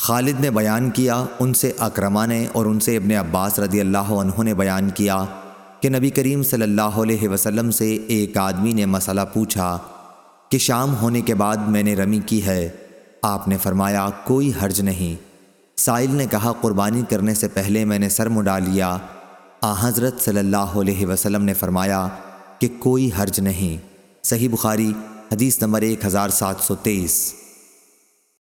خالد نے بیان کیا، ان سے اکرما نے اور ان سے ابن عباس رضی اللہ عنہ نے بیان کیا کہ نبی کریم صلی اللہ علیہ وسلم سے ایک آدمی نے مسئلہ پوچھا کہ شام ہونے کے بعد میں نے رمی کی ہے۔ آپ نے فرمایا، کوئی حرج نہیں۔ سائل نے کہا، قربانی کرنے سے پہلے میں نے سر مڈا لیا۔ آ، حضرت صلی اللہ علیہ وسلم نے فرمایا کہ کوئی حرج نہیں۔ صحیح بخاری، حدیث نمبر ایک ہزار سات سو تیئیس۔